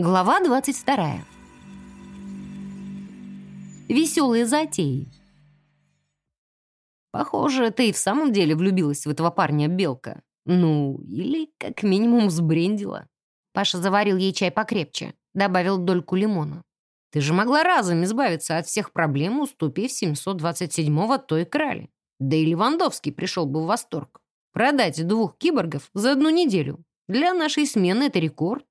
Глава 22. Веселые затеи. Похоже, ты и в самом деле влюбилась в этого парня Белка. Ну, или как минимум сбрендила. Паша заварил ей чай покрепче, добавил дольку лимона. Ты же могла разом избавиться от всех проблем, уступив 727-го той крали. Да и Левандовский пришел бы в восторг. Продать двух киборгов за одну неделю. Для нашей смены это рекорд.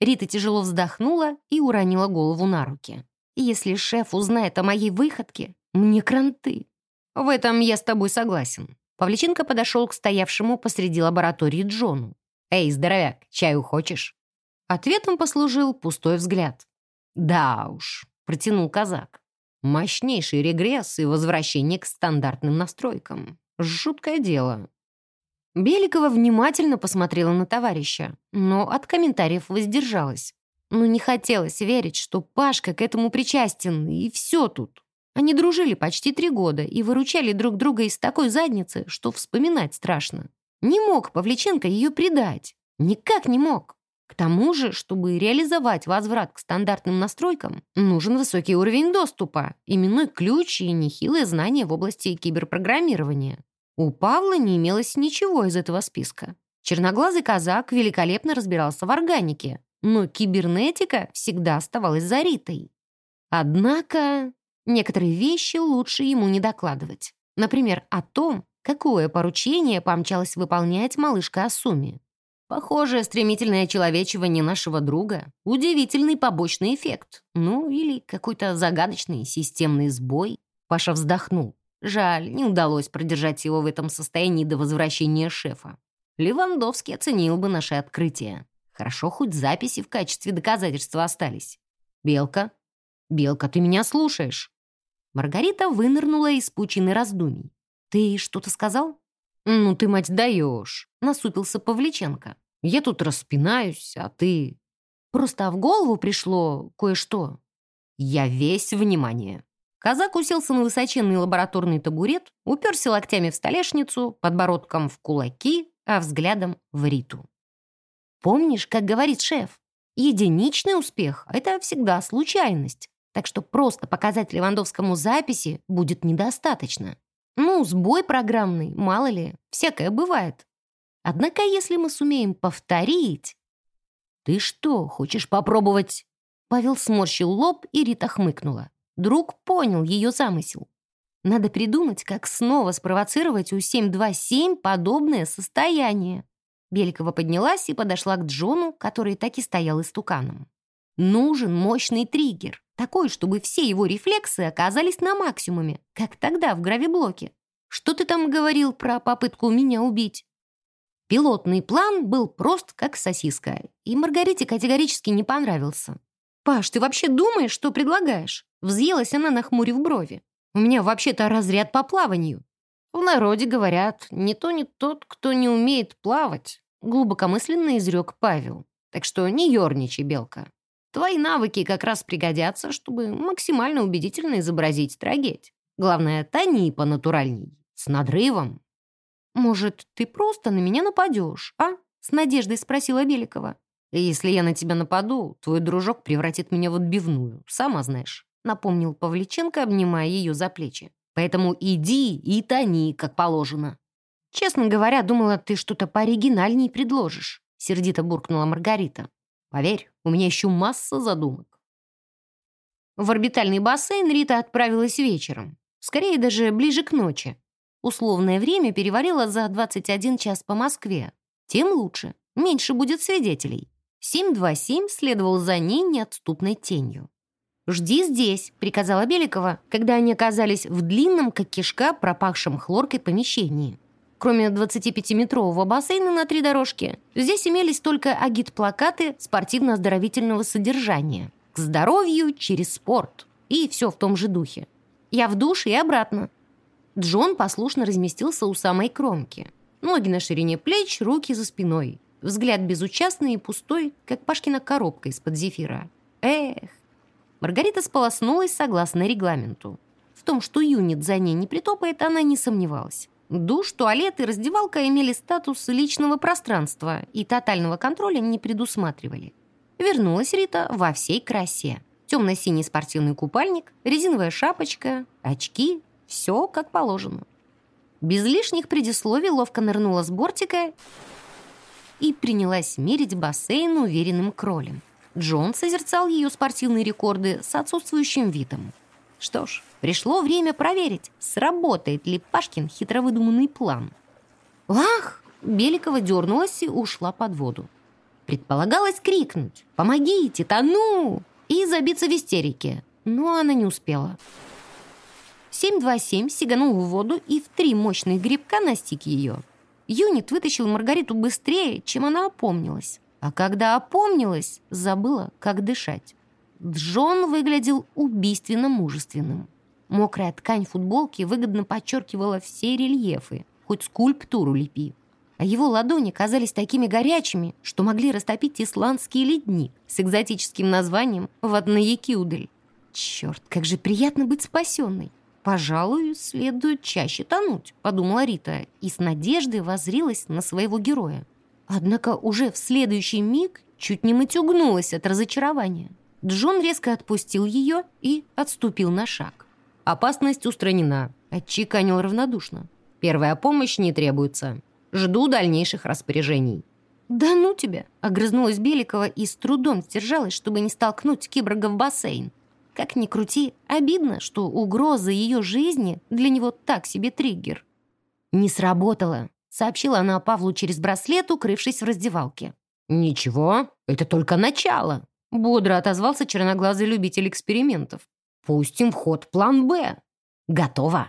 Рита тяжело вздохнула и уронила голову на руки. «Если шеф узнает о моей выходке, мне кранты». «В этом я с тобой согласен». Павличенко подошел к стоявшему посреди лаборатории Джону. «Эй, здоровяк, чаю хочешь?» Ответом послужил пустой взгляд. «Да уж», — протянул казак. «Мощнейший регресс и возвращение к стандартным настройкам. Жуткое дело. Беликова внимательно посмотрела на товарища, но от комментариев воздержалась. Ну, не хотелось верить, что Пашка к этому причастен, и все тут. Они дружили почти три года и выручали друг друга из такой задницы, что вспоминать страшно. Не мог Павличенко ее предать. Никак не мог. К тому же, чтобы реализовать возврат к стандартным настройкам, нужен высокий уровень доступа, именной ключ и нехилые знания в области киберпрограммирования. У Павла не имелось ничего из этого списка. Черноглазый казак великолепно разбирался в органике, но кибернетика всегда оставалась за Ритой. Однако некоторые вещи лучше ему не докладывать. Например, о том, какое поручение помчалась выполнять малышка Асуми. Похоже, стремительное человечивание нашего друга — удивительный побочный эффект. Ну, или какой-то загадочный системный сбой. Паша вздохнул. Жаль, не удалось продержать его в этом состоянии до возвращения шефа. Левандовский оценил бы наше открытие. Хорошо, хоть записи в качестве доказательства остались. «Белка? Белка, ты меня слушаешь?» Маргарита вынырнула из пучины раздумий. «Ты что-то сказал?» «Ну ты, мать, даешь!» — насупился Павличенко. «Я тут распинаюсь, а ты...» «Просто в голову пришло кое-что». «Я весь внимание». Казак уселся на высоченный лабораторный табурет, уперся локтями в столешницу, подбородком в кулаки, а взглядом в Риту. «Помнишь, как говорит шеф, единичный успех — это всегда случайность, так что просто показать Левандовскому записи будет недостаточно. Ну, сбой программный, мало ли, всякое бывает. Однако если мы сумеем повторить...» «Ты что, хочешь попробовать?» Павел сморщил лоб, и Рита хмыкнула. Друг понял ее замысел. Надо придумать, как снова спровоцировать у 727 подобное состояние. Беликова поднялась и подошла к Джону, который так и стоял истуканом. Нужен мощный триггер, такой, чтобы все его рефлексы оказались на максимуме, как тогда в гравиблоке. Что ты там говорил про попытку меня убить? Пилотный план был прост, как сосиска, и Маргарите категорически не понравился. «Паш, ты вообще думаешь, что предлагаешь?» Взъелась она, нахмурив брови. «У меня вообще-то разряд по плаванию». В народе говорят, не то не тот, кто не умеет плавать, глубокомысленно изрек Павел. Так что не ерничай, Белка. Твои навыки как раз пригодятся, чтобы максимально убедительно изобразить трагедь. Главное, тони понатуральней, с надрывом. «Может, ты просто на меня нападешь, а?» — с надеждой спросила Беликова. «Если я на тебя нападу, твой дружок превратит меня в отбивную, сама знаешь» напомнил Павличенко, обнимая ее за плечи. «Поэтому иди и тони, как положено». «Честно говоря, думала, ты что-то пооригинальней предложишь», сердито буркнула Маргарита. «Поверь, у меня еще масса задумок». В орбитальный бассейн Рита отправилась вечером. Скорее, даже ближе к ночи. Условное время переварило за 21 час по Москве. Тем лучше. Меньше будет свидетелей. 727 следовал за ней неотступной тенью. «Жди здесь», — приказала Беликова, когда они оказались в длинном, как кишка, пропахшем хлоркой помещении. Кроме 25-метрового бассейна на три дорожки, здесь имелись только агит-плакаты спортивно-оздоровительного содержания. К здоровью через спорт. И все в том же духе. Я в душ и обратно. Джон послушно разместился у самой кромки. Ноги на ширине плеч, руки за спиной. Взгляд безучастный и пустой, как Пашкина коробка из-под зефира. Эх, Маргарита сполоснулась согласно регламенту. В том, что юнит за ней не притопает, она не сомневалась. Душ, туалет и раздевалка имели статус личного пространства и тотального контроля не предусматривали. Вернулась Рита во всей красе. Темно-синий спортивный купальник, резиновая шапочка, очки. Все как положено. Без лишних предисловий ловко нырнула с бортика и принялась мерить бассейн уверенным кролем. Джон созерцал ее спортивные рекорды с отсутствующим видом. Что ж, пришло время проверить, сработает ли Пашкин хитро выдуманный план. «Ах!» Беликова дернулась и ушла под воду. Предполагалось крикнуть «Помогите, тону!» и забиться в истерике, но она не успела. 727 сиганул в воду и в три мощных грибка настиг ее. Юнит вытащил Маргариту быстрее, чем она опомнилась. А когда опомнилась, забыла, как дышать. Джон выглядел убийственно мужественным. Мокрая ткань футболки выгодно подчеркивала все рельефы, хоть скульптуру лепи а его ладони казались такими горячими, что могли растопить исландский ледник с экзотическим названием Ватнаякиудель. «Черт, как же приятно быть спасенной! Пожалуй, следует чаще тонуть», — подумала Рита и с надеждой возрилась на своего героя. Однако уже в следующий миг чуть не матюгнулась от разочарования. Джон резко отпустил ее и отступил на шаг. «Опасность устранена», — отчеканил равнодушно. «Первая помощь не требуется. Жду дальнейших распоряжений». «Да ну тебя!» — огрызнулась Беликова и с трудом сдержалась, чтобы не столкнуть киборга в бассейн. Как ни крути, обидно, что угроза ее жизни для него так себе триггер. «Не сработало», — сообщила она Павлу через браслет, укрывшись в раздевалке. «Ничего, это только начало», — бодро отозвался черноглазый любитель экспериментов. «Пустим в ход план «Б». Готово.